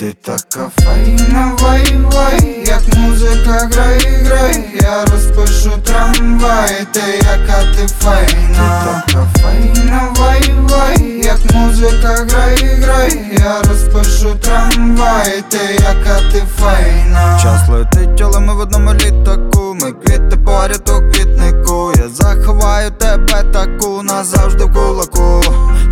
Ти така файна, вай, вай, як музика грай, грай, я розпишу трамвай, ти яка ти файна, ти така файна, вай, вай, як музика грай, грай, я розпишу трамвай, ти яка ти файна. Час летить, але ми в одному літаку, ми квіти поряд у квітнику, я заховаю тебе таку назавжди в кулаку.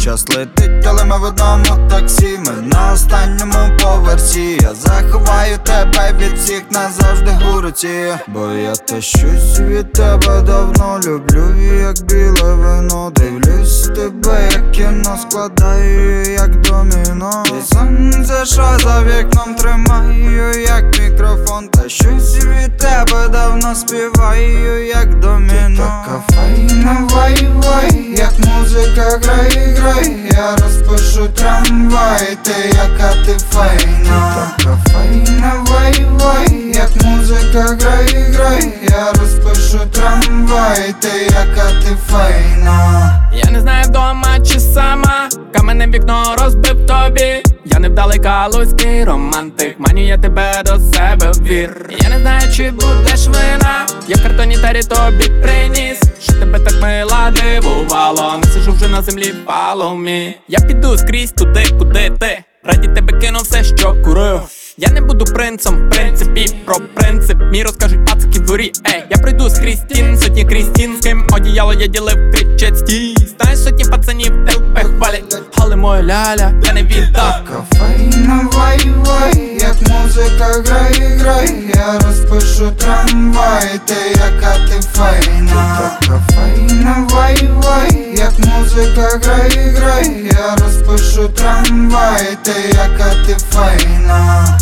Час летить, в одному таксі, ми на останньому поверсі. Я заховаю тебе від всіх назавжди у руці Бо я те щось від тебе давно люблю, як біле вино Дивлюсь тебе, як кіно складаю, як доміно. І сонце, що за вікном тримаю, як мікрофон. Та щось від тебе давно співаю, як доміно. Ти така розпишу трамвай, ти яка ти файна, така файна, вай, вай, як музика грай, грай, я розпишу трамвай, ти яка ти файна. Я не знаю вдома чи сама, каменне вікно розбив тобі. Я не вдалий калузький романтик, маню я тебе до себе вір. Я не знаю, чи будеш вина, я в картоні тарі тобі приніс. Що тебе так мила дивувало, вже на землі паломі. Я піду скрізь туди, куди ти. Раді тебе кину все, що курив. Я не буду принцем, в принципі, про принцип. Мій розкажуть пацики в дворі, ей, я пройду скрізь стін, сотні крізь стін, з ким одіяло я ділив кричать стій. Знаєш, сотні пацанів тебе хвалять, але моя ляля, я не віддав. Така файна, трамвай, ти яка ти файна, ти така файна, вай, вай, як музика грай, грай, я розпишу трамвай, ти яка ти файна.